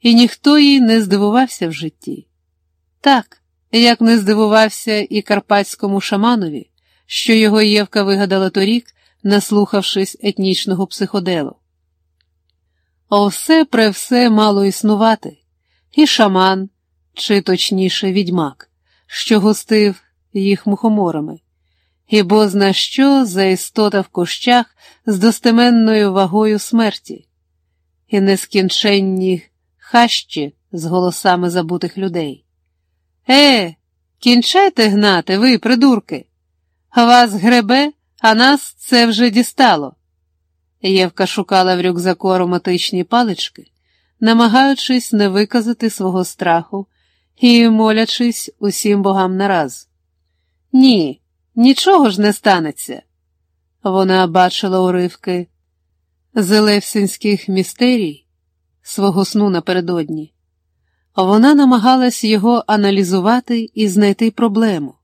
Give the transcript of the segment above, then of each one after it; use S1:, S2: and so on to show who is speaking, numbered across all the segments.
S1: і ніхто їй не здивувався в житті. Так, як не здивувався і карпатському шаманові, що його Євка вигадала торік, наслухавшись етнічного психоделу. А все при все мало існувати, і шаман, чи точніше відьмак, що гостив їх мухоморами, і бозна що за істота в кущах з достеменною вагою смерті, і нескінченні хащі з голосами забутих людей. Е, кінчайте гнати, ви, придурки. Вас гребе, а нас це вже дістало. Євка шукала в рюкзаку ароматичні палички, намагаючись не виказати свого страху і молячись усім богам нараз. Ні, нічого ж не станеться. Вона бачила уривки зелевсинських містерій свого сну напередодні. Вона намагалась його аналізувати і знайти проблему.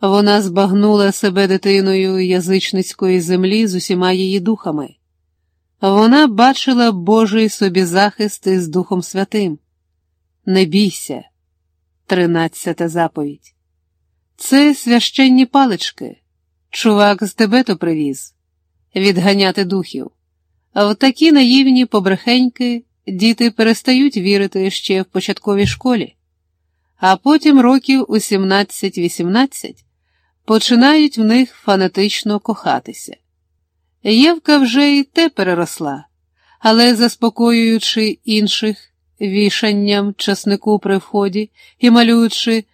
S1: Вона збагнула себе дитиною язичницької землі з усіма її духами. Вона бачила Божий собі захист із Духом Святим. Не бійся, тринадцята заповідь. Це священні палички. Чувак з тебе то привіз відганяти духів. В такі наївні побрехеньки діти перестають вірити ще в початковій школі, а потім років у 17-18 починають в них фанатично кохатися. Євка вже й те переросла, але, заспокоюючи інших вішанням часнику при вході і малюючи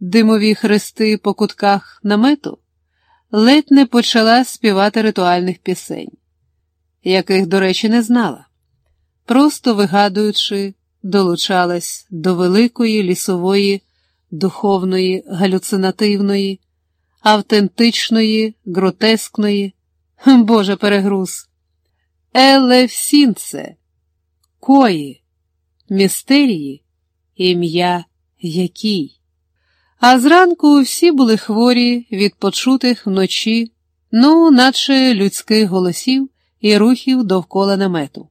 S1: димові хрести по кутках намету, ледь не почала співати ритуальних пісень, яких, до речі, не знала, просто вигадуючи, долучалась до великої лісової, духовної, галюцинативної, автентичної, гротескної, Боже перегруз, Елевсінце, кої, містерії, ім'я якій. А зранку всі були хворі від почутих вночі, ну, наче людських голосів і рухів довкола намету.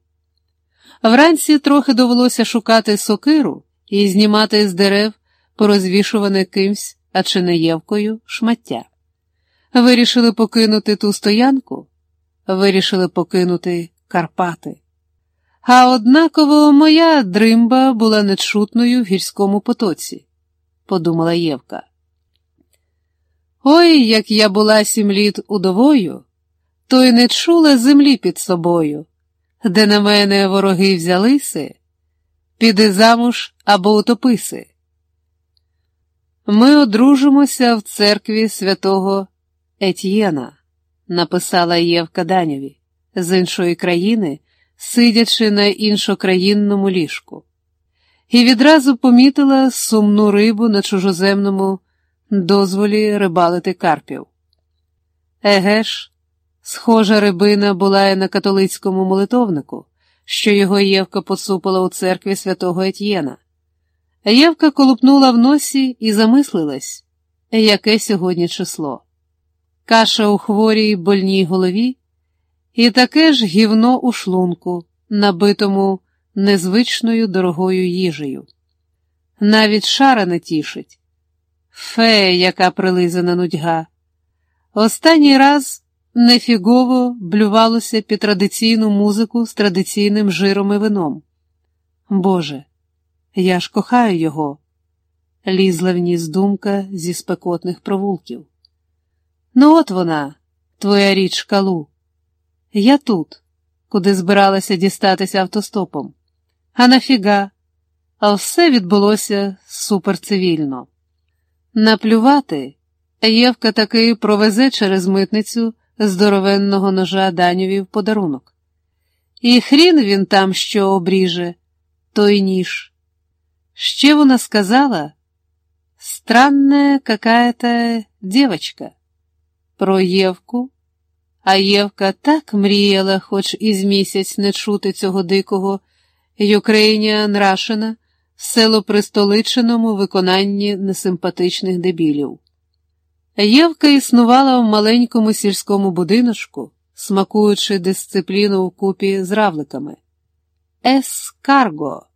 S1: Вранці трохи довелося шукати сокиру і знімати з дерев порозвішуване кимсь, а чи не євкою, шмаття. Вирішили покинути ту стоянку, вирішили покинути Карпати. А однаково моя дримба була нечутною в гірському потоці подумала Євка. Ой, як я була сім літ удовою, то й не чула землі під собою, де на мене вороги взялися, піди замуж або утописи. Ми одружимося в церкві святого Етьєна, написала Євка Данєві, з іншої країни, сидячи на іншокраїнному ліжку і відразу помітила сумну рибу на чужоземному дозволі рибалити карпів. Еге ж, схожа рибина була і на католицькому молитовнику, що його Євка поцупила у церкві святого Етьєна. Євка колупнула в носі і замислилась, яке сьогодні число. Каша у хворій больній голові, і таке ж гівно у шлунку, набитому незвичною дорогою їжею. Навіть шара не тішить. Фе, яка прилизана нудьга. Останній раз нефігово блювалося під традиційну музику з традиційним жиром і вином. Боже, я ж кохаю його, лізла в ніс думка зі спекотних провулків. Ну, от вона, твоя річ калу. Я тут, куди збиралася дістатися автостопом. А нафіга? А все відбулося суперцивільно. Наплювати Євка таки провезе через митницю здоровенного ножа Даньові в подарунок. І хрін він там що обріже, той ніж. Ще вона сказала странная какая-то девочка про Євку, а Євка так мріяла, хоч із місяць не чути цього дикого. Юкрейня Рашина, село Пристоличеному виконанні несимпатичних дебілів. Євка існувала в маленькому сільському будиночку, смакуючи дисципліну вкупі з равликами. Ескарго.